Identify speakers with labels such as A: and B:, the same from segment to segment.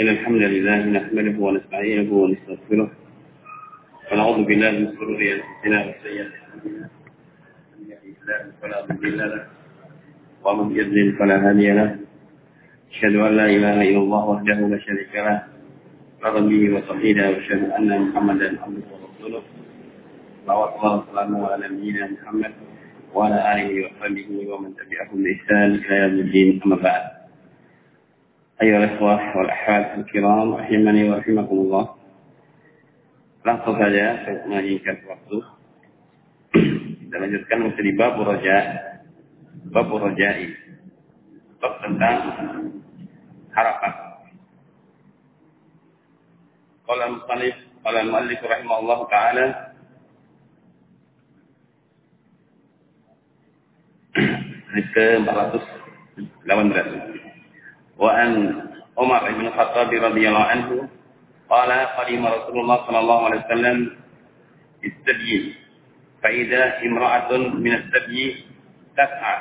A: إن الحمد لله نحمده ونستعينه ونستغفره ونعوذ بالله من شرور أنفسنا وسيئات أعمالنا. من يهده الله فلا مضل له ومن يضلل فلا هادي له. أشهد أن لا إله إلا الله وحده لا شريك له. رضا به وصحيدا وأشهد أن محمدا عبده ورسوله. صلوات الله وسلامه على نبينا محمد وعلى آله وصحبه ومن تبعهم بإحسان إلى يوم الدين. أما بعد. أيها الأخوة والأحباب الكرام رحمني ورحمكم الله langsung saja saya mengingat waktu kita lanjutkan masih di bab roja bab rojai bab tentang harapan kalau musalif kalau muallif rahimahullah taala hadis ke 418 وأن عمر بن الخطاب رضي الله عنه قال قدم رسول الله صلى الله عليه وسلم السبي فإذا امرأة من السبي تسعى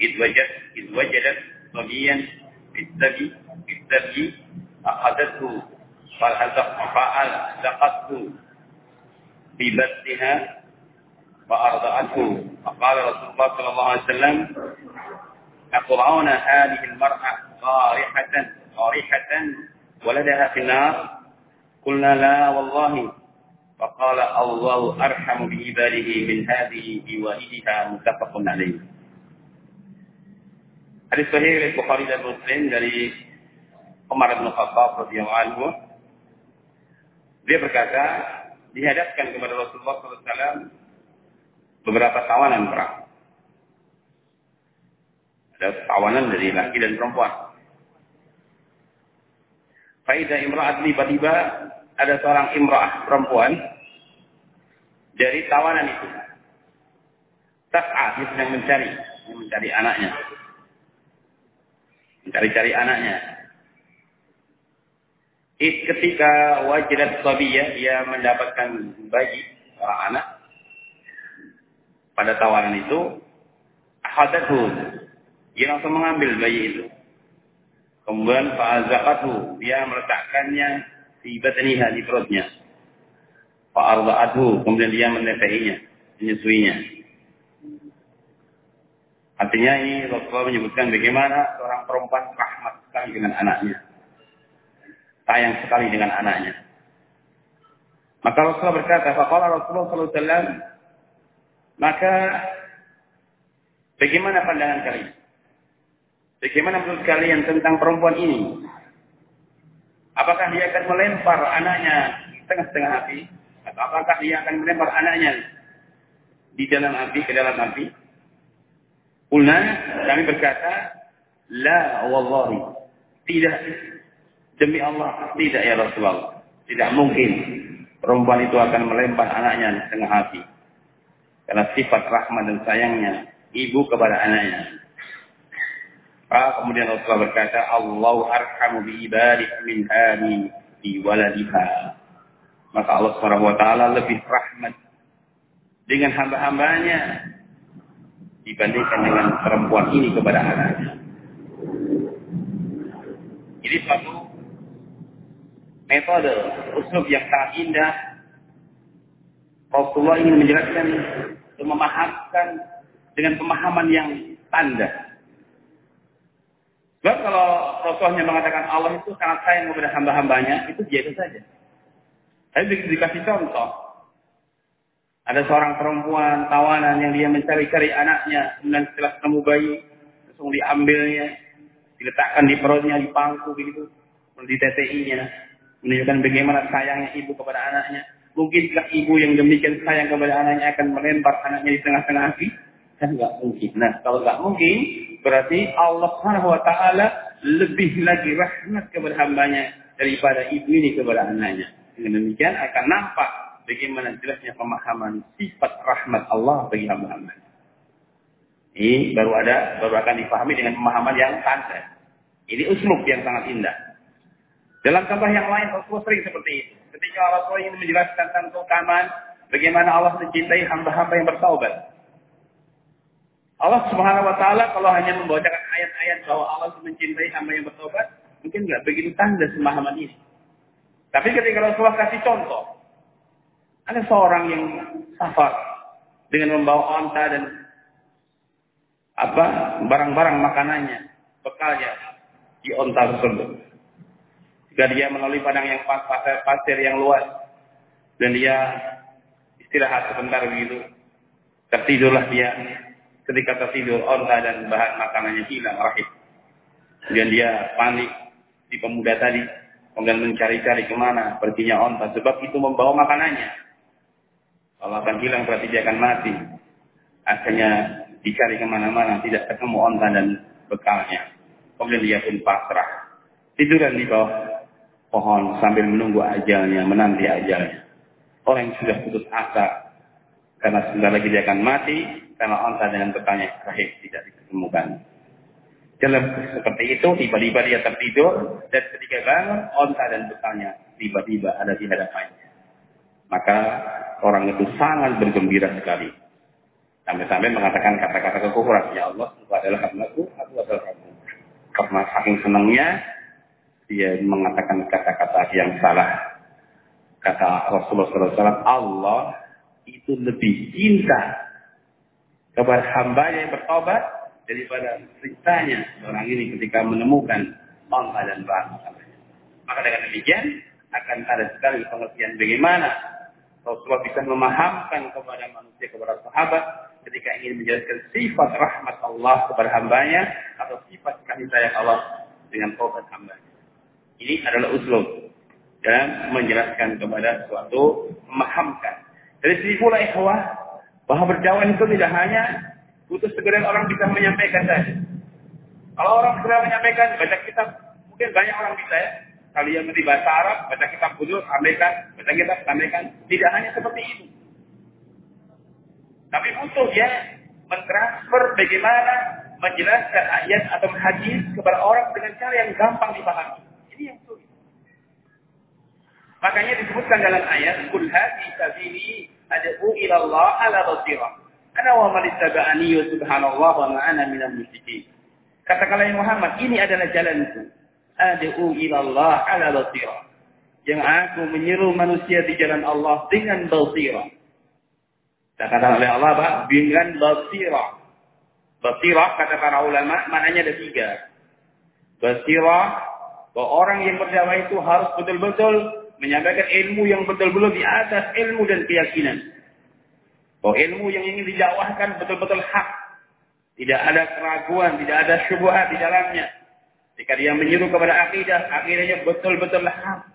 A: إذ وجدت إذ وجدت صبيا في السبي في السبي أخذته فألزقته في بثها فأرضعته فقال رسول الله صلى الله عليه وسلم أترعون هذه المرأة قارحة قارحة ولدها في النار قلنا لا والله فقال الله أرحم بعباده من هذه بوالدها متفق عليه Hadis sahih oleh Bukhari dan Muslim dari Umar bin Khattab radhiyallahu anhu. Dia berkata, dihadapkan kepada Rasulullah SAW beberapa tawanan perang. Tawanan dari laki dan perempuan. Faidah imra'at tiba-tiba ada seorang imra'ah perempuan dari tawanan itu. Tas'a, dia sedang mencari, mencari anaknya. Mencari-cari anaknya. It ketika wajidat sabiyah, dia mendapatkan bayi, seorang anak. Pada tawanan itu, ahadathu, dia langsung mengambil bayi itu. Kemudian fa'azaqathu, dia meletakkannya di batniha di perutnya. Fa'arda'athu, kemudian dia menefainya, menyusuinya. Artinya ini Rasulullah menyebutkan bagaimana seorang perempuan rahmat sekali dengan anaknya. Sayang sekali dengan anaknya. Maka Rasulullah berkata, Faqala Rasulullah SAW, maka bagaimana pandangan kalian? Bagaimana menurut kalian tentang perempuan ini? Apakah dia akan melempar anaknya setengah-setengah api? Atau apakah dia akan melempar anaknya di dalam api, ke dalam api? Ulna, kami berkata, La wallahi. Tidak. Demi Allah, tidak ya Rasulullah. Tidak mungkin perempuan itu akan melempar anaknya setengah api. Karena sifat rahmat dan sayangnya ibu kepada anaknya. Kemudian Rasulullah berkata, Allah arhamu bi ibadik min hadi di waladiha. Maka Allah Subhanahu wa taala lebih rahmat dengan hamba-hambanya dibandingkan dengan perempuan ini kepada anaknya. Ini suatu metode uslub yang sangat indah. Rasulullah ingin menjelaskan memahamkan dengan pemahaman yang tanda. Sebab kalau Rasulnya mengatakan Allah itu sangat sayang kepada hamba-hambanya, itu biasa saja. Tapi begitu dikasih contoh, ada seorang perempuan tawanan yang dia mencari-cari anaknya, kemudian setelah ketemu bayi, langsung diambilnya, diletakkan di perutnya, di pangku begitu, di TTI-nya, menunjukkan bagaimana sayangnya ibu kepada anaknya. Mungkinkah ibu yang demikian sayang kepada anaknya akan melempar anaknya di tengah-tengah api? Kan nggak mungkin. Nah, kalau nggak mungkin, berarti Allah Subhanahu Wa Taala lebih lagi rahmat kepada hambanya daripada ibu ini kepada anaknya. Dengan demikian akan nampak bagaimana jelasnya pemahaman sifat rahmat Allah bagi hamba-hamba. Ini baru ada, baru akan dipahami dengan pemahaman yang santai. Ini uslub yang sangat indah. Dalam contoh yang lain Rasulullah sering seperti itu. Ketika Rasulullah ingin menjelaskan tentang keutamaan bagaimana Allah mencintai hamba-hamba yang bertaubat. Allah Subhanahu wa taala kalau hanya membacakan ayat-ayat bahwa Allah mencintai hamba yang bertobat, mungkin nggak begitu tanda pemahaman ini. Tapi ketika Rasulullah kasih contoh, ada seorang yang safar dengan membawa onta dan apa barang-barang makanannya, bekalnya di onta tersebut. Jika dia melalui padang yang pasir, pasir yang luas dan dia istirahat sebentar begitu, tertidurlah dia. Ketika tertidur, onta dan bahan makanannya hilang rahim. Kemudian dia panik di pemuda tadi, kemudian mencari-cari ke mana perginya onta, sebab itu membawa makanannya. Kalau akan hilang berarti dia akan mati. Akhirnya dicari ke mana-mana, tidak ketemu onta dan bekalnya. Kemudian dia pun pasrah. Tiduran di bawah pohon sambil menunggu ajalnya, menanti ajalnya. Orang yang sudah putus asa karena sebentar lagi dia akan mati karena onta dengan bekalnya terakhir tidak ditemukan. Dalam seperti itu, tiba-tiba dia tertidur dan ketika bangun, onta dan bekalnya tiba-tiba ada di hadapannya. Maka orang itu sangat bergembira sekali. Sampai-sampai mengatakan kata-kata kekufuran. Ya Allah, itu adalah hamdaku, aku adalah kamu. Karena saking senangnya, dia mengatakan kata-kata yang salah. Kata Rasulullah SAW, Allah itu lebih cinta kepada hamba yang bertobat daripada ceritanya orang ini ketika menemukan onta dan bahan Maka dengan demikian akan ada sekali pengertian bagaimana Rasulullah bisa memahamkan kepada manusia, kepada sahabat, ketika ingin menjelaskan sifat rahmat Allah kepada hambanya, atau sifat kasih sayang Allah dengan taubat hambanya. Ini adalah uslub dan menjelaskan kepada suatu memahamkan. Dari sisi pula ikhwah, bahwa berjauhan itu tidak hanya butuh segera orang bisa menyampaikan saja. Kalau orang segera menyampaikan, baca kitab, mungkin banyak orang bisa ya, Kalian mengerti bahasa Arab, baca kitab kudus, sampaikan, baca kitab, sampaikan. Tidak hanya seperti itu. Tapi butuh ya mentransfer bagaimana menjelaskan ayat atau hadis kepada orang dengan cara yang gampang dipahami. Ini yang sulit. Makanya disebutkan dalam ayat, Kul hadi sabili ad'u ila Allah ala basirah. Ana wa man ittaba'ani subhanallah wa ma ana minal musyrikin. Katakanlah ya Muhammad, ini adalah jalanku ad'u ila Allah ala basirah. Yang aku menyeru manusia di jalan Allah dengan basirah. Kata oleh Allah Pak, dengan basirah. Basirah kata para ulama maknanya ada tiga. Basirah bahwa orang yang berdakwah itu harus betul-betul menyampaikan ilmu yang betul-betul di atas ilmu dan keyakinan. Bahwa ilmu yang ingin didakwahkan betul-betul hak. Tidak ada keraguan, tidak ada syubhat di dalamnya. Jika dia menyeru kepada akidah, akidahnya betul-betul hak.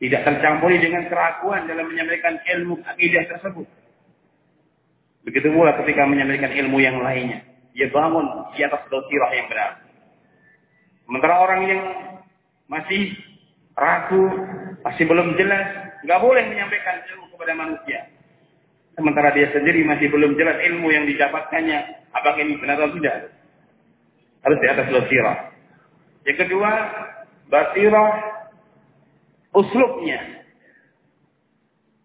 A: Tidak tercampuri dengan keraguan dalam menyampaikan ilmu akidah tersebut. Begitu pula ketika menyampaikan ilmu yang lainnya. Dia bangun di atas dosirah yang benar. Sementara orang yang masih ragu, masih belum jelas, nggak boleh menyampaikan ilmu kepada manusia. Sementara dia sendiri masih belum jelas ilmu yang didapatkannya, apakah ini benar atau tidak. Harus di atas dosirah. Yang kedua, basirah uslubnya.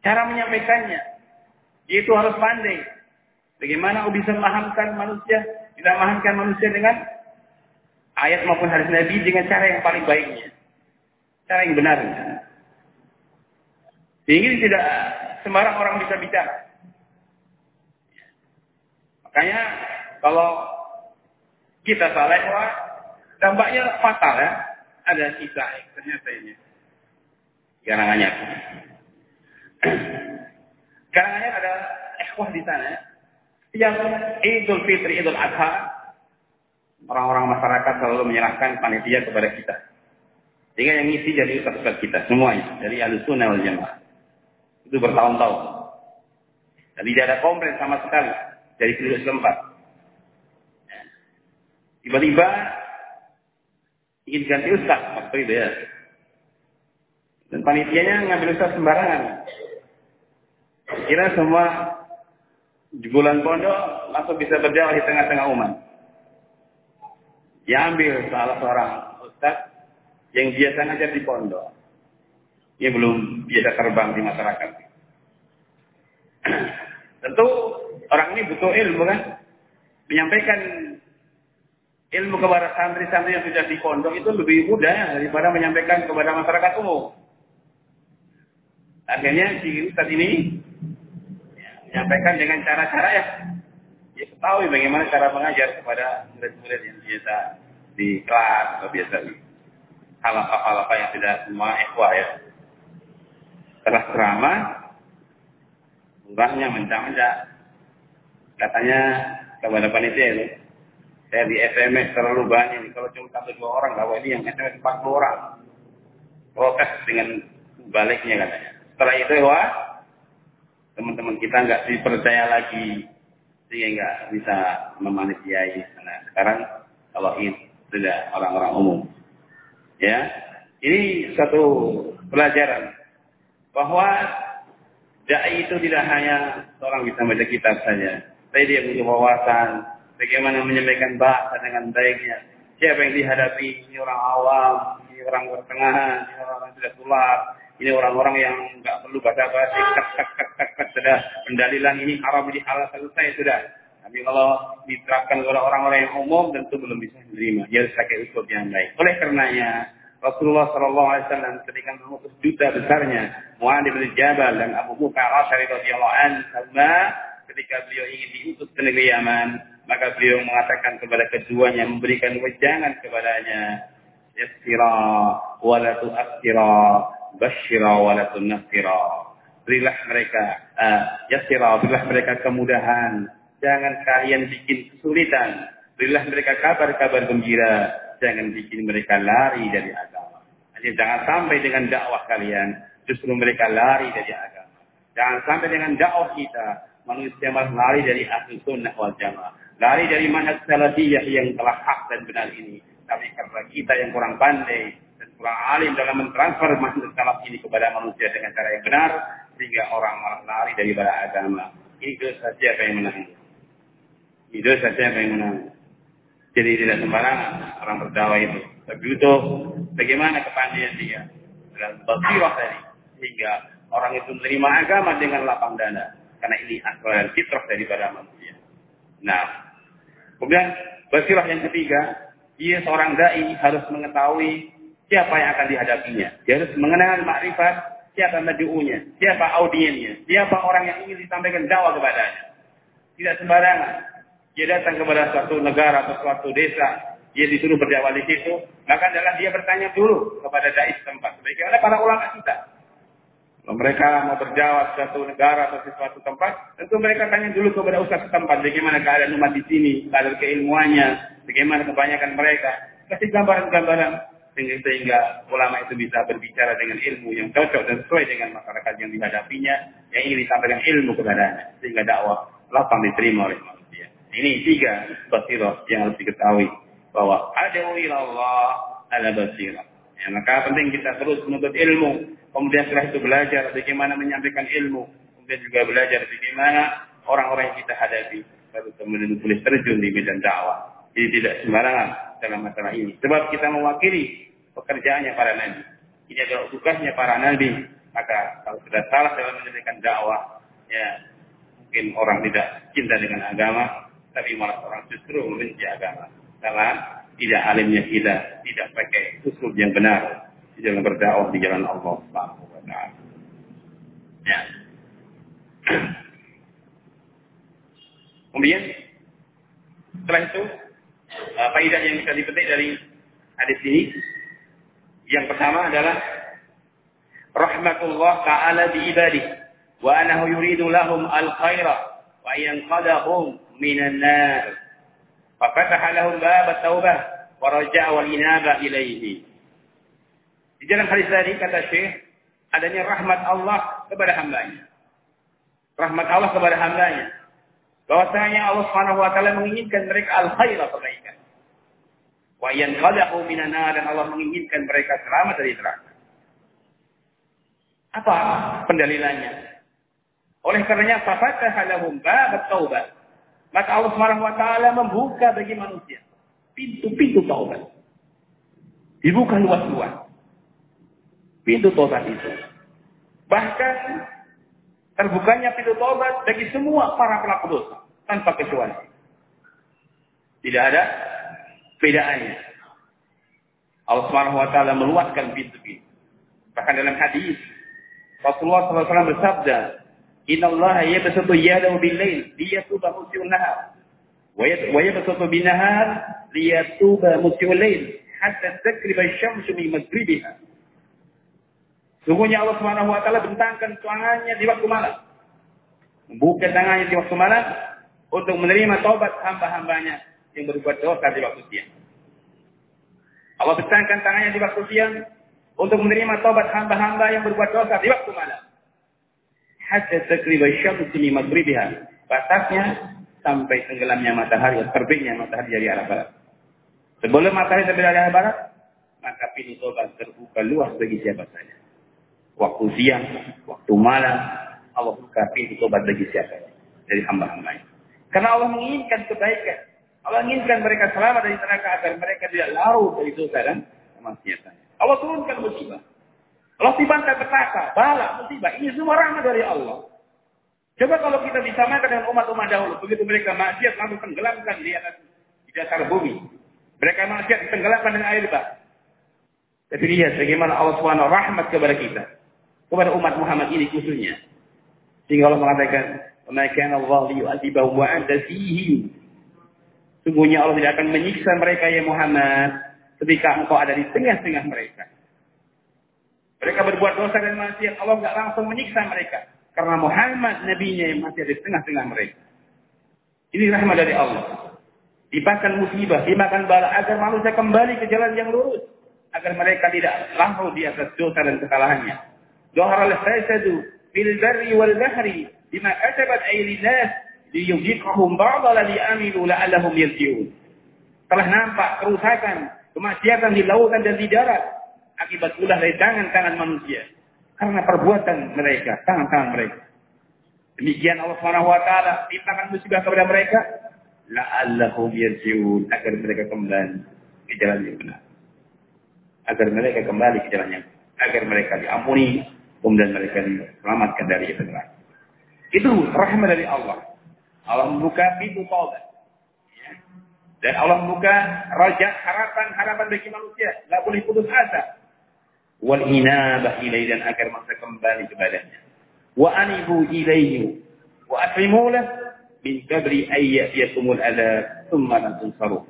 A: Cara menyampaikannya. Itu harus pandai. Bagaimana bisa memahamkan manusia, bisa memahamkan manusia dengan ayat maupun hadis Nabi dengan cara yang paling baiknya. Cara yang benar. Sehingga tidak sembarang orang bisa bicara. Makanya kalau kita salah, Dampaknya fatal ya. Ada sisa ternyata ini. Karangannya. Karangannya ada ikhwah di sana. Yang Idul Fitri, Idul Adha, orang-orang masyarakat selalu menyerahkan panitia kepada kita. Sehingga yang ngisi jadi ustaz kita semuanya dari Ahlussunnah wal Jamaah. Itu bertahun-tahun. Dan tidak ada komplain sama sekali dari seluruh tempat. Tiba-tiba ingin ganti ustaz waktu itu ya. Dan panitianya ngambil ustaz sembarangan. Kira semua bulan pondok langsung bisa berjalan di tengah-tengah umat. Dia ambil salah seorang ustaz yang biasa ngajar di pondok. Dia belum biasa terbang di masyarakat. Tentu orang ini butuh ilmu kan. Menyampaikan ilmu kepada santri-santri yang sudah di pondok itu lebih mudah daripada menyampaikan kepada masyarakat umum. Akhirnya si Ustaz ini ya, menyampaikan dengan cara-cara ya dia ketahui bagaimana cara mengajar kepada murid-murid yang biasa di kelas atau biasa di halapa-halapa yang tidak semua ikhwah ya. Setelah ceramah, murahnya mencak-mencak. Katanya kepada panitia itu, saya di SMS terlalu banyak. Kalau cuma satu dua orang, bahwa ini yang SMS 40 orang. Protes dengan baliknya katanya. Setelah itu, wah, teman-teman kita nggak dipercaya lagi. Sehingga nggak bisa memanisiai. Nah, sekarang kalau ini sudah orang-orang umum. Ya, ini satu pelajaran bahwa dai itu tidak hanya seorang bisa baca kitab saja, tapi dia punya wawasan bagaimana menyampaikan bahasa dengan baiknya. Siapa yang dihadapi? Ini orang awam, ini orang pertengahan, ini orang yang tidak tular, ini orang-orang yang nggak perlu baca bahasa tak tak tak tak sudah pendalilan ini haram di halal selesai sudah. Tapi kalau diterapkan kepada orang-orang yang umum tentu belum bisa menerima. Dia harus pakai usul yang baik. Oleh karenanya Rasulullah Shallallahu Alaihi Wasallam ketika mengutus duta besarnya Muhammad bin Jabal dan Abu Musa Al-Ashari radhiyallahu anhu ketika beliau ingin diutus ke negeri Yaman maka beliau mengatakan kepada keduanya memberikan wejangan kepadanya yassira wa la tu'assira basyira wa la berilah mereka uh, yassira berilah mereka kemudahan Jangan kalian bikin kesulitan. Berilah mereka kabar-kabar gembira. Jangan bikin mereka lari dari agama. Jadi jangan sampai dengan dakwah kalian. Justru mereka lari dari agama. Jangan sampai dengan dakwah kita. Manusia malah lari dari ahli sunnah wal jamaah. Lari dari manhaj salafiyah yang telah hak dan benar ini. Tapi karena kita yang kurang pandai dan kurang alim dalam mentransfer manhaj salaf ini kepada manusia dengan cara yang benar. Sehingga orang malah lari daripada agama. Ini dosa siapa yang menang. Itu saja yang menang. Jadi tidak sembarangan orang berdakwah itu. Tapi itu bagaimana kepandaian dia dalam basirah tadi sehingga orang itu menerima agama dengan lapang dada karena ini asal dan fitrah daripada manusia. Nah, kemudian basirah yang ketiga, dia seorang dai harus mengetahui siapa yang akan dihadapinya. Dia harus mengenal makrifat siapa madu'unya, siapa audiennya, siapa orang yang ingin disampaikan dakwah kepadanya. Tidak sembarangan. Dia datang kepada suatu negara atau suatu desa, dia disuruh berdakwah di situ, maka adalah dia bertanya dulu kepada dai tempat. Bagaimana para ulama kita? Kalau mereka mau berdakwah di suatu negara atau di suatu tempat, tentu mereka tanya dulu kepada ustaz tempat bagaimana keadaan umat di sini, keadaan keilmuannya, bagaimana kebanyakan mereka. Kasih gambaran-gambaran sehingga, ulama itu bisa berbicara dengan ilmu yang cocok dan sesuai dengan masyarakat yang dihadapinya, yang ingin disampaikan ilmu kepadanya, sehingga dakwah lapang diterima oleh manusia. Ini tiga basirah yang harus diketahui bahwa ada Allah ala basirah. Ya, maka penting kita terus menuntut ilmu. Kemudian setelah itu belajar bagaimana menyampaikan ilmu. Kemudian juga belajar bagaimana orang-orang yang kita hadapi. Baru kemudian boleh terjun di medan dakwah. Jadi tidak sembarangan dalam masalah ini. Sebab kita mewakili pekerjaannya para nabi. Ini adalah tugasnya para nabi. Maka kalau sudah salah dalam menyampaikan dakwah, ya mungkin orang tidak cinta dengan agama, tapi malah orang justru membenci agama. Karena tidak alimnya kita, tidak pakai usul yang benar di dalam berdakwah di jalan Allah Subhanahu wa taala. Ya. Kemudian setelah itu uh, faedah yang bisa dipetik dari hadis ini yang pertama adalah rahmatullah taala bi ibadi wa anahu yuridu lahum al khaira wa yanqadahum Fafataha lahum bab taubah wa raja'a wal inaba ilaihi. Di dalam hadis tadi kata Syekh, adanya rahmat Allah kepada hambanya. Rahmat Allah kepada hambanya. Bahwasanya Allah Subhanahu wa taala menginginkan mereka al-khaira kebaikan. Wa yanqadhu minan nar dan Allah menginginkan mereka selamat dari neraka. Apa pendalilannya? Oleh karenanya fafatah lahum bab taubah maka Allah Subhanahu wa taala membuka bagi manusia pintu-pintu taubat. Dibuka luas-luas. Pintu taubat itu. Bahkan terbukanya pintu taubat bagi semua para pelaku dosa tanpa kecuali. Tidak ada Bedaannya. Allah Subhanahu wa taala meluaskan pintu-pintu. Bahkan dalam hadis Rasulullah SAW bersabda, "Inna Allah yabsutu yadahu bil-lail liyatuba musii'un nahar." Wa yabsutu bin-nahar liyatuba musii'ul lail hatta takriba asy-syamsu min maghribiha. Sungguhnya Allah Subhanahu wa taala bentangkan tangannya di waktu malam. Membuka tangannya di waktu malam untuk menerima taubat hamba-hambanya yang berbuat dosa di waktu siang. Allah bentangkan tangannya di waktu siang untuk menerima taubat hamba-hamba yang berbuat dosa di waktu malam. Hatta takriba syamsi min maghribiha. Batasnya sampai tenggelamnya matahari, terbitnya matahari dari arah barat. Sebelum matahari terbit dari arah barat, maka pintu taubat terbuka luas bagi siapa saja. Waktu siang, waktu malam, Allah buka pintu tobat bagi siapa dari hamba-hambanya. Karena Allah menginginkan kebaikan. Allah menginginkan mereka selamat dari neraka agar mereka tidak larut dari dosa dan kemaksiatan. Allah turunkan musibah. Allah tibakan petaka, balak, musibah. Ini semua rahmat dari Allah. Coba kalau kita disamakan dengan umat-umat dahulu, begitu mereka maksiat langsung tenggelamkan di atas di dasar bumi. Mereka maksiat tenggelamkan dengan air bah. Tapi lihat bagaimana Allah SWT rahmat kepada kita. Kepada umat Muhammad ini khususnya. Sehingga Allah mengatakan, "Ma kana Allah liyu'adzibahum wa anta fihim." Sungguhnya Allah tidak akan menyiksa mereka ya Muhammad ketika engkau ada di tengah-tengah mereka. Mereka berbuat dosa dan maksiat, Allah tidak langsung menyiksa mereka. Karena Muhammad nabinya yang masih ada di tengah-tengah mereka. Ini rahmat dari Allah. Dipakan musibah, dimakan bala agar manusia kembali ke jalan yang lurus. Agar mereka tidak langsung di atas dosa dan kesalahannya. Dohar al-fasadu fil barri wal bahri bima kasabat aydin nas liyuziqahum ba'd alladhi amilu la'allahum yarji'un. Telah nampak kerusakan, kemaksiatan di lautan dan di darat akibat ulah dari tangan-tangan manusia karena perbuatan mereka, tangan-tangan mereka. Demikian Allah Subhanahu wa taala timpakan musibah kepada mereka la'allahum yarji'un agar mereka kembali ke jalan yang benar. Agar mereka kembali ke jalan yang. Agar mereka diampuni kemudian mereka diselamatkan dari itu neraka. Itu rahmat dari Allah. Allah membuka pintu taubat. Ya. Dan Allah membuka raja harapan-harapan bagi manusia. Tidak boleh putus asa. Wal inabah ilaihi dan agar mereka kembali kepadanya. Wa anibu ilaihi wa aslimu lah min kabri ayyatiyakumul adab thumma la tunsaru.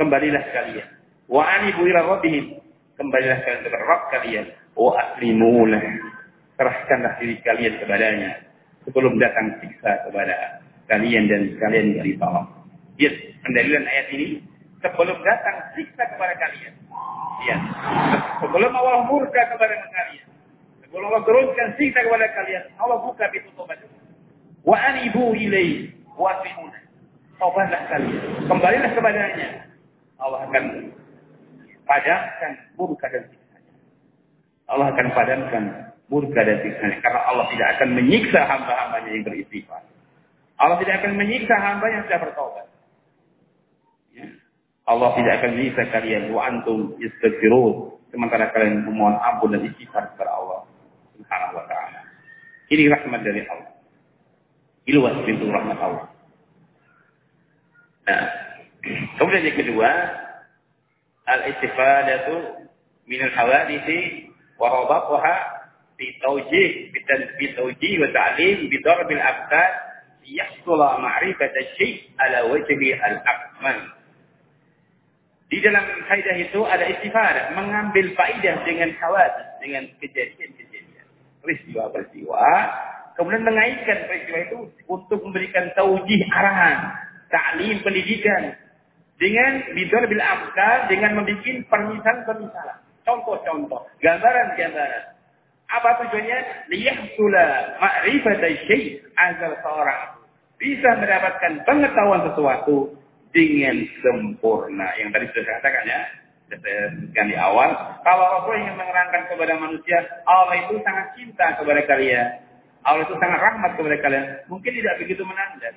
A: Kembalilah kalian. Wa anibu ila rabbihim. Kembalilah kalian kepada Rabb kalian. Wa aslimu lah serahkanlah diri kalian kepadanya sebelum datang siksa kepada kalian dan kalian dari tolong. Yes, pendalilan ayat ini sebelum datang siksa kepada kalian. Ya. Sebelum Allah murka kepada kalian. Sebelum Allah turunkan siksa kepada kalian, Allah buka pintu tobat. Wa anibu ilai wa aslimuna. Taubatlah kalian. Kembalilah kepadanya. Allah akan padamkan murka dan siksa. Allah akan padamkan murka dan siksanya. Karena Allah tidak akan menyiksa hamba-hambanya yang beristighfar. Allah tidak akan menyiksa hamba yang sudah bertobat. Allah tidak akan bisa kalian wa antum istighfirun sementara kalian memohon ampun dan istighfar kepada Allah Subhanahu wa taala. Ini rahmat dari Allah. Iluas pintu rahmat Allah. Nah, kemudian yang kedua, al-istifadatu min al-hawadith wa rabatuha fi tawjih bi tawjih wa ta'lim bi darb al-absar yahsula ma'rifat al-shay' ala wajhi al-akmal. Di dalam kaidah itu ada istifadah, mengambil faidah dengan khawatir, dengan kejadian-kejadian, peristiwa-peristiwa, kemudian mengaitkan peristiwa itu untuk memberikan taujih arahan, taklim pendidikan. Dengan bidor bil amsal dengan membuat permisalan-permisalan, contoh-contoh, gambaran-gambaran. Apa tujuannya? Liyahsula ma'rifat syai' agar seorang. Bisa mendapatkan pengetahuan sesuatu dengan sempurna. Yang tadi sudah saya katakan ya, saya di awal. Kalau Rasul ingin menerangkan kepada manusia, Allah itu sangat cinta kepada kalian. Allah itu sangat rahmat kepada kalian. Mungkin tidak begitu menandat.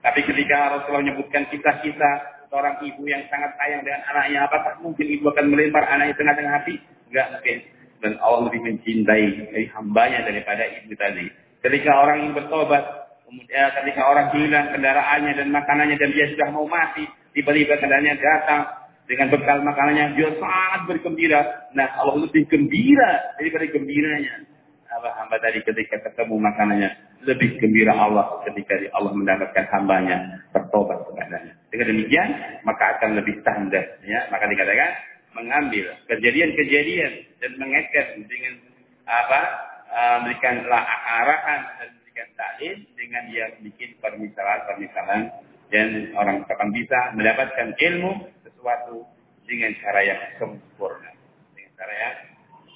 A: Tapi ketika Rasulullah menyebutkan kisah-kisah seorang ibu yang sangat sayang dengan anaknya, apakah mungkin ibu akan melempar anaknya tengah-tengah hati? Enggak mungkin dan Allah lebih mencintai dari hambanya daripada ibu tadi. Ketika orang yang bertobat, kemudian ketika orang hilang kendaraannya dan makanannya dan dia sudah mau mati, tiba-tiba kendaraannya datang, dengan bekal makanannya dia sangat bergembira. Nah, Allah lebih gembira daripada gembiranya. Apa hamba tadi ketika ketemu makanannya lebih gembira Allah ketika Allah mendapatkan hambanya bertobat kepadanya. Dengan demikian maka akan lebih tanda ya. Maka dikatakan mengambil kejadian-kejadian dan mengaitkan dengan apa uh, memberikan arahan dan memberikan taklim dengan dia bikin permisalan-permisalan dan orang akan bisa mendapatkan ilmu sesuatu dengan cara yang sempurna. Dengan cara yang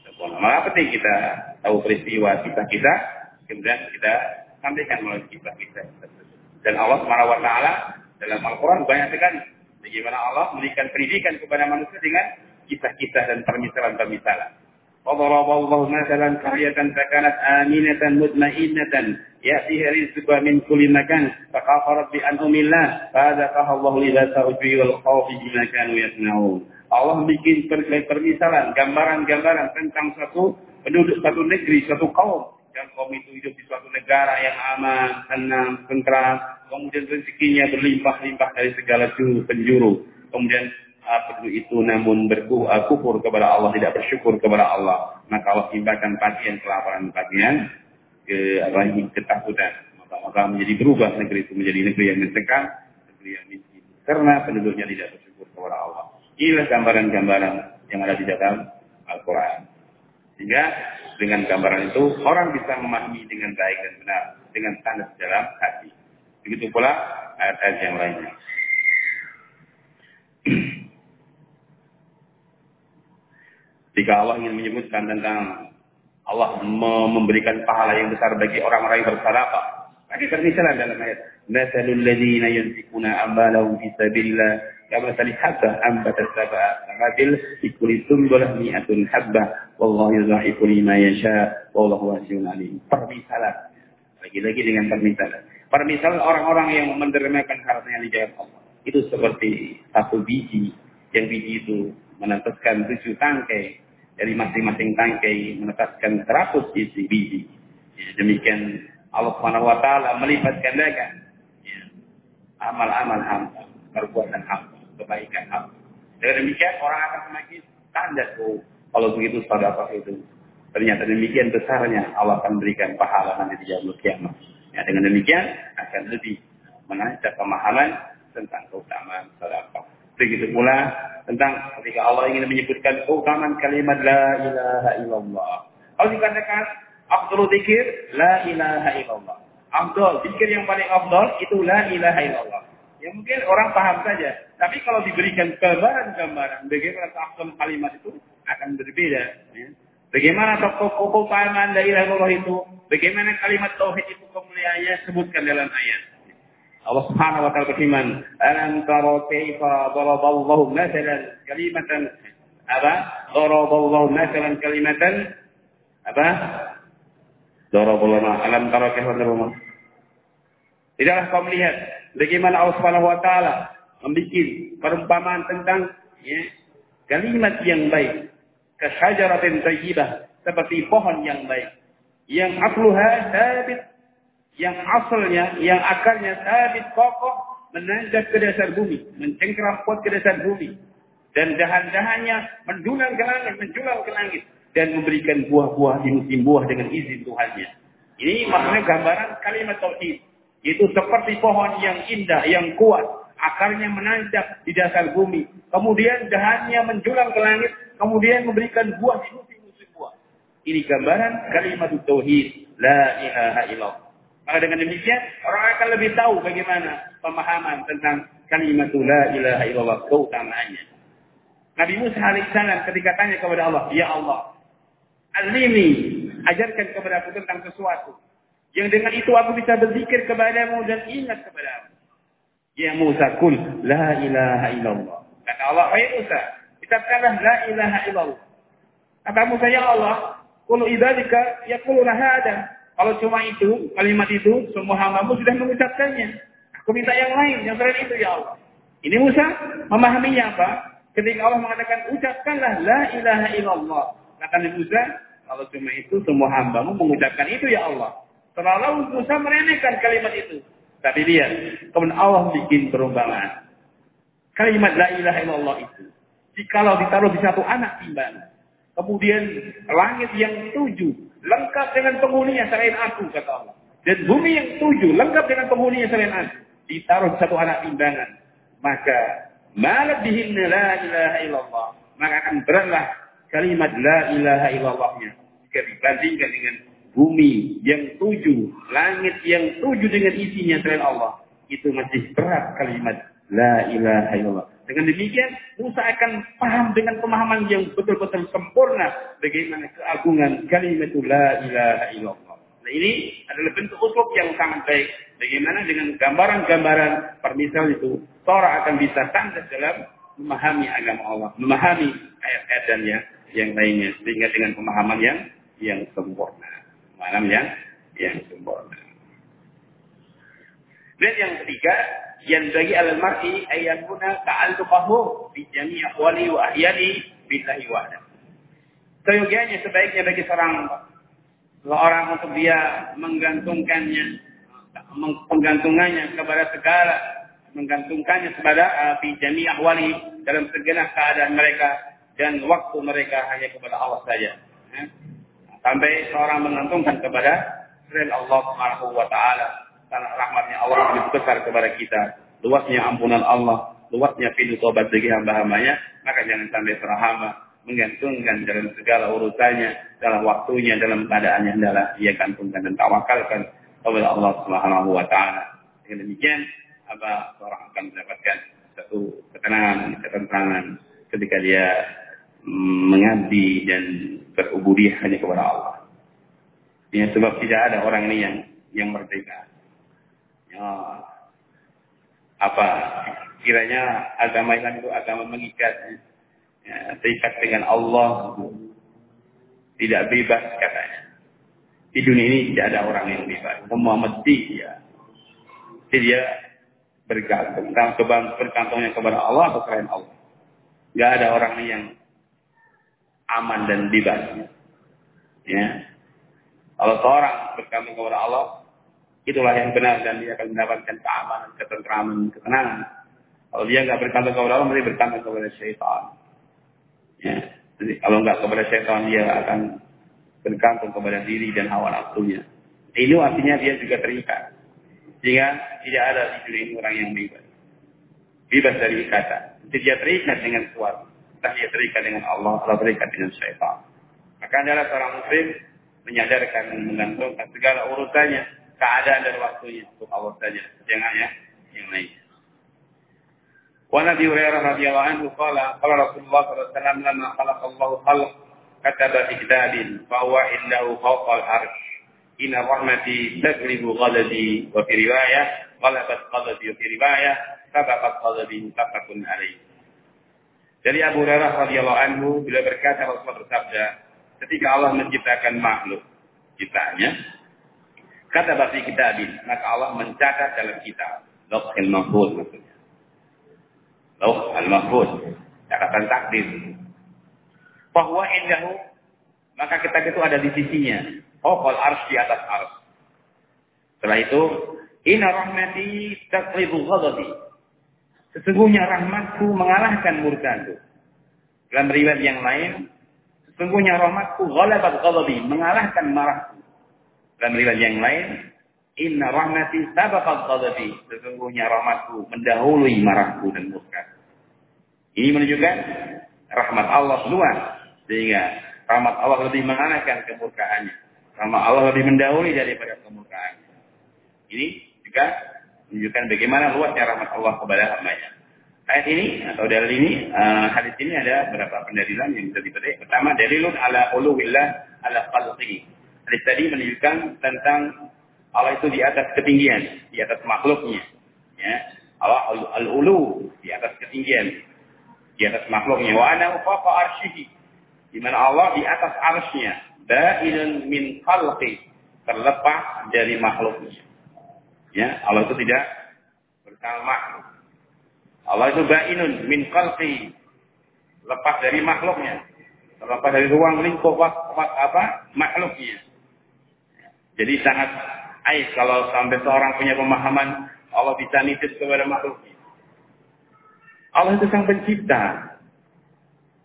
A: sempurna. Maka penting kita tahu peristiwa kita kita, kemudian kita sampaikan melalui kisah kita Dan Allah wa taala dalam Al-Qur'an banyak sekali bagaimana Allah memberikan pendidikan kepada manusia dengan kisah-kisah dan permisalan-permisalan. وضرب الله مثلا قرية فكانت آمنة مطمئنة يأتيها رزقها من كل مكان فكفرت بأنعم الله فأذاقها الله لباس الجوع والخوف بما كانوا يصنعون Allah bikin permisalan, gambaran-gambaran tentang satu penduduk satu negeri, satu kaum. Dan kaum itu hidup di suatu negara yang aman, tenang, tentram. Kemudian rezekinya berlimpah-limpah dari segala penjuru. Kemudian penduduk itu namun berkufur kepada Allah, tidak bersyukur kepada Allah. Maka Allah timpakan bagian kelaparan bagian ke apa ketakutan. Maka, maka menjadi berubah negeri itu menjadi negeri yang mencekam, negeri yang miskin. Karena penduduknya tidak bersyukur kepada Allah. Inilah gambaran-gambaran yang ada di dalam Al-Quran. Sehingga dengan gambaran itu orang bisa memahami dengan baik dan benar. Dengan tanda dalam hati. Begitu pula ayat-ayat yang lainnya. Jika Allah ingin menyebutkan tentang Allah memberikan pahala yang besar bagi orang-orang yang bersadaqah. Maka bermisalan dalam ayat. Masalul ladhina yunfikuna ambalahum fi sabilillah kamathali habbah ambatat sab'a sanabil ikuli sumbulah mi'atun habbah wallahu yudha'ifu lima yasha wallahu wasi'un alim. Permisalan. Lagi-lagi dengan permisalan. Permisalan orang-orang yang mendermakan hartanya di jalan Allah. Itu seperti satu biji yang biji itu meneteskan tujuh tangkai dari masing-masing tangkai menetaskan 100 isi biji. Ya, demikian Allah Subhanahu wa taala melipat ya, amal-amal hamba, perbuatan hamba, kebaikan hamba. Dengan demikian orang akan semakin tanda tuh kalau begitu sedekah itu. Ternyata demikian besarnya Allah akan berikan pahala nanti di yaumul kiamat. Ya, dengan demikian akan lebih menancap pemahaman tentang keutamaan sedekah. Begitu pula tentang ketika Allah ingin menyebutkan keutamaan kalimat la ilaha illallah. Kalau dikatakan Abdul zikir la ilaha illallah. Abdul zikir yang paling abdul itu la ilaha illallah. Ya mungkin orang paham saja. Tapi kalau diberikan gambaran-gambaran bagaimana keabsahan kalimat itu akan berbeda. Ya. Bagaimana tokoh keutamaan la ilaha illallah itu? Bagaimana kalimat tauhid itu kemuliaannya sebutkan dalam ayat. Allah Subhanahu wa taala berfirman, "Alam tara kaifa daraballahu mathalan kalimatan? Apa? Daraballahu mathalan kalimatan? Apa? Daraballahu alam tara kaifa daraballahu Tidaklah kau melihat bagaimana Allah Subhanahu wa taala membuat perumpamaan tentang ya, kalimat yang baik, kasajaratin thayyibah, seperti pohon yang baik, yang asluha sabit yang asalnya, yang akarnya sabit kokoh, menanjak ke dasar bumi, mencengkeram kuat ke dasar bumi. Dan dahan-dahannya mendulang ke langit, menjulang ke langit. Dan memberikan buah-buah di musim buah dengan izin Tuhannya. Ini maknanya gambaran kalimat tauhid. Itu seperti pohon yang indah, yang kuat. Akarnya menancap di dasar bumi. Kemudian dahannya menjulang ke langit. Kemudian memberikan buah di musim-musim buah. Ini gambaran kalimat tauhid. La ilaha illallah. Maka dengan demikian orang akan lebih tahu bagaimana pemahaman tentang kalimat la ilaha illallah keutamaannya. Nabi Musa alaihissalam ketika tanya kepada Allah, Ya Allah, alimi, ajarkan kepada aku tentang sesuatu. Yang dengan itu aku bisa berzikir kepadamu dan ingat kepadamu. Ya Musa, kul la ilaha illallah. Kata Allah, ya Musa, ucapkanlah la ilaha illallah. Kata Musa, ya Allah, kulu ibadika yakuluna hadam. Kalau cuma itu, kalimat itu, semua hambamu sudah mengucapkannya. Aku minta yang lain, yang selain itu ya Allah. Ini Musa memahaminya apa? Ketika Allah mengatakan, ucapkanlah la ilaha illallah. Kata Musa, kalau cuma itu, semua hambamu mengucapkan itu ya Allah. Terlalu Musa meremehkan kalimat itu. Tapi lihat, kemudian Allah bikin perubahan. Kalimat la ilaha illallah itu. Jikalau ditaruh di satu anak timbangan. Kemudian langit yang tujuh lengkap dengan penghuninya selain aku kata Allah. Dan bumi yang tujuh lengkap dengan penghuninya selain aku. Ditaruh di satu anak timbangan. Maka malat bihinna la ilaha illallah. Maka akan beratlah kalimat la ilaha illallahnya. Jika dibandingkan dengan bumi yang tujuh, langit yang tujuh dengan isinya selain Allah. Itu masih berat kalimat la ilaha illallah. Dengan demikian, Musa akan paham dengan pemahaman yang betul-betul sempurna bagaimana keagungan kalimat la ilaha illallah. Nah ini adalah bentuk uslub yang sangat baik. Bagaimana dengan gambaran-gambaran permisal itu, seorang akan bisa tandas dalam memahami agama Allah, memahami ayat-ayat dan yang, yang lainnya, sehingga dengan pemahaman yang yang sempurna, pemahaman yang yang sempurna. Dan yang ketiga, yang bagi al-mar'i ayyakuna ta'alluqahu bi jami' ahwali wa ahyani billahi wahda. Seyogianya sebaiknya bagi seorang seorang untuk dia menggantungkannya menggantungannya kepada segala menggantungkannya kepada uh, fi jami' ahwali dalam segala keadaan mereka dan waktu mereka hanya kepada Allah saja. Ya. Sampai seorang menggantungkan kepada selain Allah Subhanahu wa taala rahmatnya Allah lebih besar kepada kita. Luasnya ampunan Allah, luasnya pintu tobat bagi hamba-hambanya, maka jangan sampai seorang hamba menggantungkan dalam segala urusannya, dalam waktunya, dalam keadaannya adalah ia gantungkan dan tawakalkan kepada Allah Subhanahu wa taala. Dengan demikian, apa seorang akan mendapatkan satu ketenangan, ketenangan ketika dia mengabdi dan berubudiah hanya kepada Allah. Ya, sebab tidak ada orang ini yang yang merdeka ya, apa? Kiranya agama Islam itu agama mengikat ya, terikat dengan Allah. Tidak bebas katanya. Di dunia ini tidak ada orang yang bebas. Semua ya jadi dia bergantung bergantungnya kepada Allah atau selain Allah. Nggak ada orang yang aman dan bebas. Ya. Kalau seorang bergantung kepada Allah itulah yang benar dan dia akan mendapatkan keamanan, ketentraman, ketenangan. Kalau dia nggak berkantor kepada Allah, dia berkantor kepada syaitan. Ya. Jadi kalau nggak kepada syaitan, dia akan bergantung kepada diri dan hawa nafsunya. Ini artinya dia juga terikat. Sehingga tidak ada di dunia ini orang yang bebas. Bebas dari ikatan. Jadi dia terikat dengan kuat. Entah dia terikat dengan Allah atau terikat dengan syaitan. Maka adalah seorang muslim menyadarkan menggantungkan segala urusannya keadaan dan waktunya untuk Allah saja, jangan ya yang lain. Wa Nabi Hurairah radhiyallahu anhu qala qala Rasulullah sallallahu alaihi wasallam lamma khalaqa Allahu khalq kataba fi fa huwa indahu fawqa al-arsh inna rahmati taglibu ghadabi wa fi riwayah ghalabat ghadabi wa fi riwayah sabaqat ghadabi mutafaqun alaih. Dari Abu Hurairah radhiyallahu anhu bila berkata Rasulullah bersabda ketika Allah menciptakan makhluk ciptaannya Kata kita kitabin, maka Allah mencatat dalam kitab. Lauhul Mahfuz maksudnya. Lauh al-Mahfuz. Catatan takdir. Bahwa indahu, maka kitab itu ada di sisinya. Oh, kal ars di atas ars. Setelah itu, Inna rahmati takribu ghadabi. Sesungguhnya rahmatku mengalahkan murkaku. Dalam riwayat yang lain, sesungguhnya rahmatku ghalabat ghadabi, mengalahkan marahku. Dalam riwayat yang lain, Inna rahmati sabaqat ghadabi. Sesungguhnya rahmatku mendahului marahku dan murka. Ini menunjukkan rahmat Allah luas. Sehingga rahmat Allah lebih mengalahkan kemurkaannya. Rahmat Allah lebih mendahului daripada kemurkaannya. Ini juga menunjukkan bagaimana luasnya rahmat Allah kepada hambanya. Ayat ini atau dalil ini, uh, hadis ini ada beberapa pendalilan yang bisa dipetik. Pertama, dalilun ala uluwillah ala khalqihi Hadis tadi menunjukkan tentang Allah itu di atas ketinggian, di atas makhluknya. Ya. Allah al-ulu di atas ketinggian, di atas makhluknya. Wa ana fawqa arsyihi. Di mana Allah di atas arsy-Nya, ba'inun min khalqi, terlepas dari makhluknya. Ya, Allah itu tidak bersama makhluk. Allah itu ba'inun min khalqi, lepas dari makhluknya. Terlepas dari ruang lingkup apa? makhluknya. Jadi sangat aib kalau sampai seorang punya pemahaman Allah bisa nitis kepada makhluknya. Allah itu sang pencipta.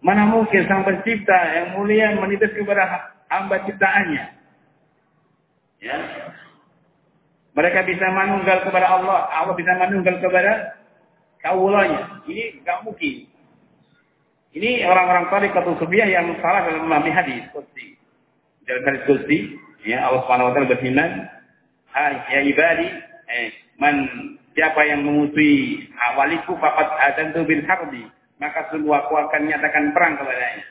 A: Mana mungkin sang pencipta yang mulia menitis kepada hamba ciptaannya. Ya. Mereka bisa manunggal kepada Allah, Allah bisa manunggal kepada kaulanya. Ini nggak mungkin. Ini orang-orang atau sufiah yang salah dalam memahami hadis kursi. Dalam hadis kursi, ya Allah Subhanahu wa taala berfirman, "Hai ya ibadi, eh, man siapa yang memusuhi awaliku fakat adantu bil harbi, maka sungguh aku akan nyatakan perang kepadanya."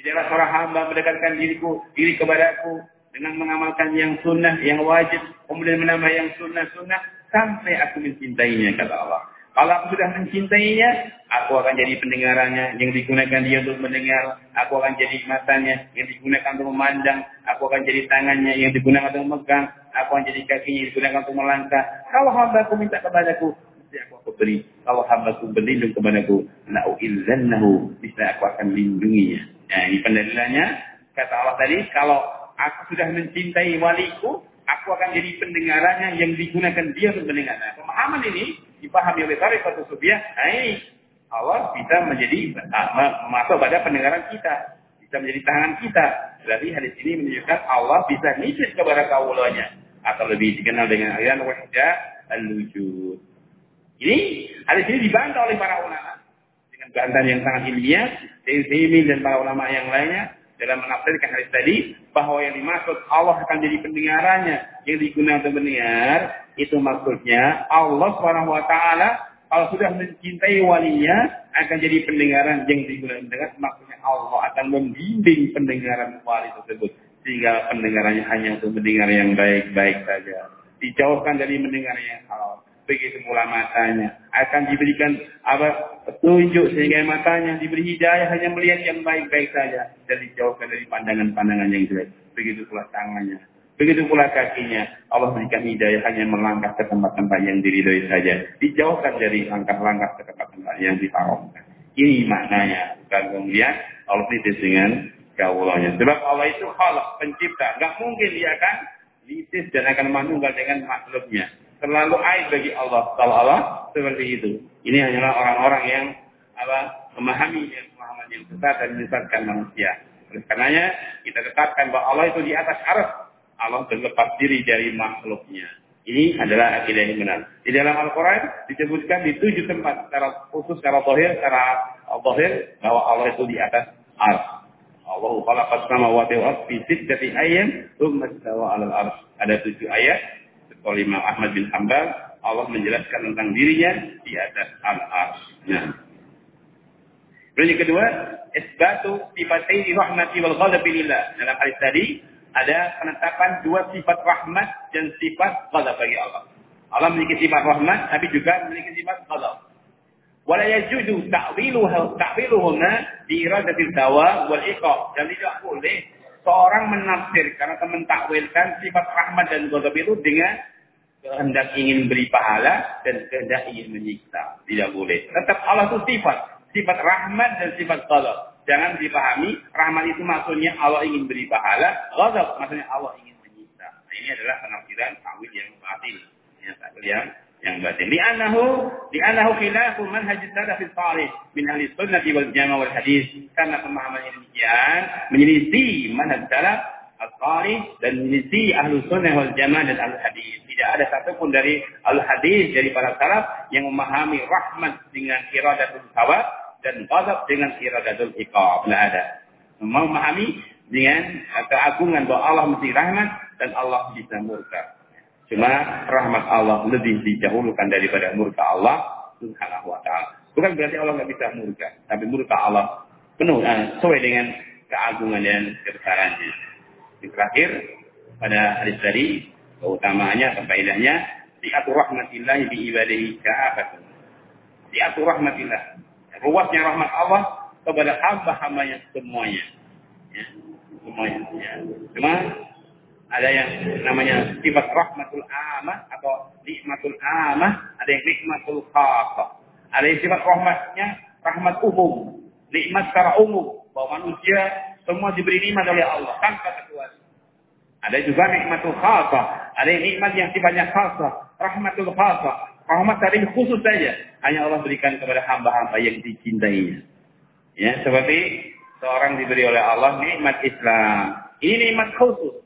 A: Tidaklah seorang hamba mendekatkan diriku, diri kepadaku dengan mengamalkan yang sunnah, yang wajib, kemudian menambah yang sunnah-sunnah, sampai aku mencintainya, kata Allah. Kalau aku sudah mencintainya, aku akan jadi pendengarannya yang digunakan dia untuk mendengar. Aku akan jadi matanya yang digunakan untuk memandang. Aku akan jadi tangannya yang digunakan untuk memegang. Aku akan jadi kakinya yang digunakan untuk melangkah. Kalau hamba aku minta kepadaku, mesti aku aku beri. Kalau hamba aku berlindung kepadaku, na'u'illannahu. Bisa aku akan lindunginya. Nah ini pendalilannya. Kata Allah tadi, kalau aku sudah mencintai waliku, aku akan jadi pendengarannya yang digunakan dia untuk mendengar. Nah, pemahaman ini dipahami oleh tarekat sufiah, nah ini Allah bisa menjadi masuk pada pendengaran kita, bisa menjadi tangan kita. Berarti hadis ini menunjukkan Allah bisa nisis kepada kaulanya atau lebih dikenal dengan aliran wahda al-wujud. Ini hadis ini dibantah oleh para ulama dengan bantahan yang sangat ilmiah, Taimin dan para ulama yang lainnya dalam menafsirkan hadis tadi bahwa yang dimaksud Allah akan jadi pendengarannya yang digunakan untuk mendengar itu maksudnya Allah Subhanahu wa taala kalau sudah mencintai walinya akan jadi pendengaran yang digunakan dengan maksudnya Allah akan membimbing pendengaran wali tersebut. Sehingga pendengarannya hanya untuk mendengar yang baik-baik saja. Dijauhkan dari mendengar yang salah begitu pula matanya akan diberikan apa petunjuk sehingga matanya diberi hidayah hanya melihat yang baik-baik saja dan dijauhkan dari pandangan-pandangan yang jelek begitu pula tangannya Begitu pula kakinya. Allah berikan hidayah hanya melangkah ke tempat-tempat yang diridhoi saja. Dijauhkan dari langkah-langkah ke tempat-tempat yang diharamkan. Ini maknanya. Bukan kemudian Allah litis dengan kaulanya. Sebab Allah itu khalaq, pencipta. Gak mungkin dia akan litis dan akan manunggal dengan makhluknya. Terlalu aib bagi Allah. Kalau Allah seperti itu. Ini hanyalah orang-orang yang apa memahami yang pemahaman yang sesat dan menyesatkan manusia. Oleh karenanya kita tetapkan bahwa Allah itu di atas arah Allah berlepas diri dari makhluknya. Ini adalah akidah yang benar. Di dalam Al-Quran disebutkan di tujuh tempat secara khusus, secara zahir, secara zahir bahwa Allah itu di atas ars. Allah khalaqas samawati wal ardi fi sittati ayam tsumma istawa 'alal ars. Ada tujuh ayat seperti Imam Ahmad bin Hambal Allah menjelaskan tentang dirinya di atas al-ars. Nah. Kemudian yang kedua, isbatu sifatai rahmati wal ghadabi lillah. Dalam hadis tadi ada penetapan dua sifat rahmat dan sifat ghadab bagi Allah. Allah memiliki sifat rahmat tapi juga memiliki sifat ghadab. Wala yajuzu ta'wiluhu ta'wiluhuma bi iradatil dawa wal iqab. Dan tidak boleh seorang menafsirkan atau mentakwilkan sifat rahmat dan ghadab itu dengan kehendak ingin beri pahala dan kehendak ingin menyiksa. Tidak boleh. Tetap Allah itu sifat, sifat rahmat dan sifat ghadab. Jangan dipahami rahmat itu maksudnya Allah ingin beri pahala, ghadab maksudnya Allah ingin menyiksa. Nah, ini adalah penafsiran tawil yang batil. Ya, tawil yang yang batil. Di anahu khilafu manhaj salaf salih min ahli sunnah wal jamaah wal hadis. Karena pemahaman yang demikian menyelisih manhaj salaf al-salih dan menyelisih ahlu sunnah wal jamaah dan al hadis. Tidak ada satupun dari al hadis dari para salaf yang memahami rahmat dengan iradatul hawa dan ghadab dengan iradatul iqab. Tidak ada. Memahami dengan keagungan bahwa Allah mesti rahmat dan Allah bisa murka. Cuma rahmat Allah lebih dijahulukan daripada murka Allah subhanahu wa ta'ala. Bukan berarti Allah nggak bisa murka. Tapi murka Allah penuh, uh, sesuai dengan keagungan dan kebesarannya. Yang terakhir, pada hadis tadi, keutamaannya atau faedahnya, diatur rahmatillah bi ibadihi ka'afatun. Diatur rahmatillah luasnya rahmat Allah kepada hamba-hambanya semuanya. Ya, semuanya. Ya. Cuma ada yang namanya sifat rahmatul amah atau nikmatul amah, ada yang nikmatul khasah. Ada yang sifat rahmatnya rahmat umum, nikmat secara umum bahwa manusia semua diberi nikmat oleh Allah tanpa kecuali. Ada juga nikmatul khasah, ada nikmat yang sifatnya khasah, rahmatul khasah, Rahmat dari khusus saja hanya Allah berikan kepada hamba-hamba yang dicintainya. Ya, seperti seorang diberi oleh Allah nikmat Islam. Ini nikmat khusus.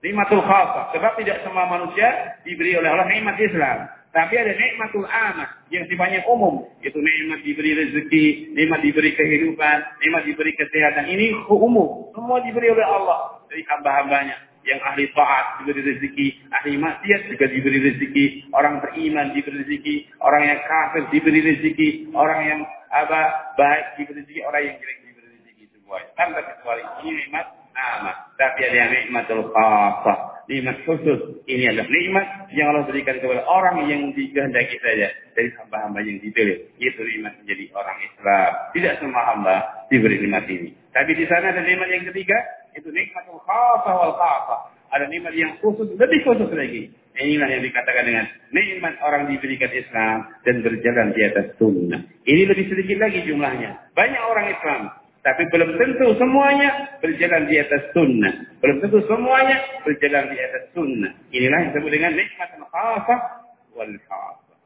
A: Nikmatul khasah. Sebab tidak semua manusia diberi oleh Allah nikmat Islam. Tapi ada nikmatul amah yang sifatnya umum. Itu nikmat diberi rezeki, nikmat diberi kehidupan, nikmat diberi kesehatan. Ini umum. Semua diberi oleh Allah dari hamba-hambanya. Yang ahli taat diberi rezeki, ahli maksiat juga diberi rezeki, orang beriman diberi rezeki, orang yang kafir diberi rezeki, orang yang apa baik diberi rezeki, orang yang jelek diberi rezeki semua. Tanpa kecuali ini nikmat amah. Tapi ada yang nikmatul khasah nikmat khusus. Ini adalah nikmat yang Allah berikan kepada orang yang dikehendaki saja dari hamba-hamba yang dipilih. Itu nikmat menjadi orang Islam. Tidak semua hamba diberi nikmat ini. Tapi di sana ada nikmat yang ketiga, itu nikmat khasah wal khasah. Ada nikmat yang khusus, lebih khusus lagi. Inilah yang dikatakan dengan nikmat orang diberikan Islam dan berjalan di atas sunnah. Ini lebih sedikit lagi jumlahnya. Banyak orang Islam tapi belum tentu semuanya berjalan di atas sunnah. Belum tentu semuanya berjalan di atas sunnah. Inilah yang disebut dengan nikmat khasah wal khasah.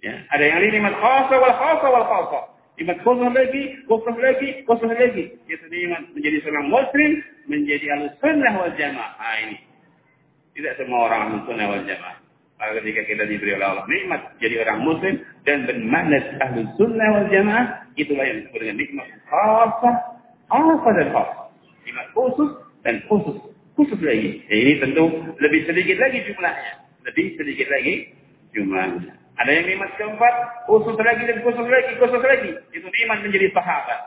A: Ya, ada yang nikmat khasah wal khasah wal khasah. Nikmat khusus lagi, khusus lagi, khusus lagi. Itu nikmat menjadi seorang muslim, menjadi ahlu sunnah wal jamaah. ini. Tidak semua orang ahlu sunnah wal jamaah. Maka ketika kita diberi oleh Allah nikmat jadi orang muslim dan bermandat ahli sunnah wal jamaah, itulah yang disebut dengan nikmat khasah, khasah dan khasah. Nikmat khusus dan khusus. Khusus lagi. Ya, ini tentu lebih sedikit lagi jumlahnya. Lebih sedikit lagi jumlahnya. Ada yang nikmat keempat, khusus lagi dan khusus lagi, khusus lagi. Itu nikmat menjadi sahabat.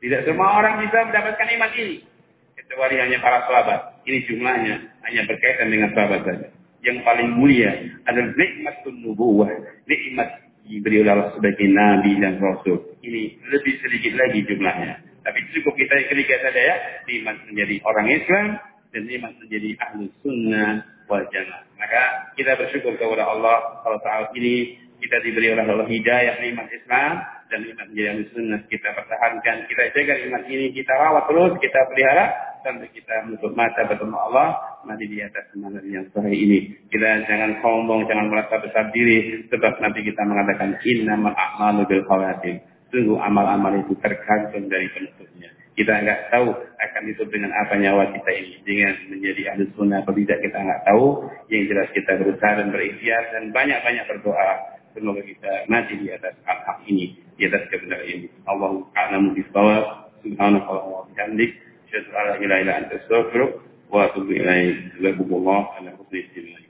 A: Tidak semua orang bisa mendapatkan nikmat ini. Kecuali hanya para sahabat. Ini jumlahnya hanya berkaitan dengan sahabat saja yang paling mulia adalah nikmat nubuwah, nikmat diberi oleh Allah sebagai nabi dan rasul. Ini lebih sedikit lagi jumlahnya. Tapi cukup kita ketiga saja ya, nikmat menjadi orang Islam dan nikmat menjadi ahlu sunnah wal jamaah. Maka kita bersyukur kepada Allah kalau saat ini kita diberi oleh Allah hidayah nikmat Islam dan menjadi ahlu sunnah kita pertahankan, kita jaga nikmat ini, kita rawat terus, kita pelihara sampai kita menutup mata bertemu Allah mati di atas semangat yang sore ini. Kita jangan sombong, jangan merasa besar diri, sebab nanti kita mengatakan innamal a'malu bil khawatim. Sungguh amal-amal itu tergantung dari penutupnya. Kita nggak tahu akan ditutup dengan apa nyawa kita ini. Dengan menjadi ahli sunnah atau tidak kita nggak tahu. Yang jelas kita berusaha dan berikhtiar dan banyak-banyak berdoa. Semoga kita mati di atas hak-hak ini. Di atas kebenaran ini. Allah a'lamu bisawab. Subhanallah wa bihamdik. Asyhadu an la ilaha illa anta astaghfiruka وأتوب إليه جزاكم الله على حسن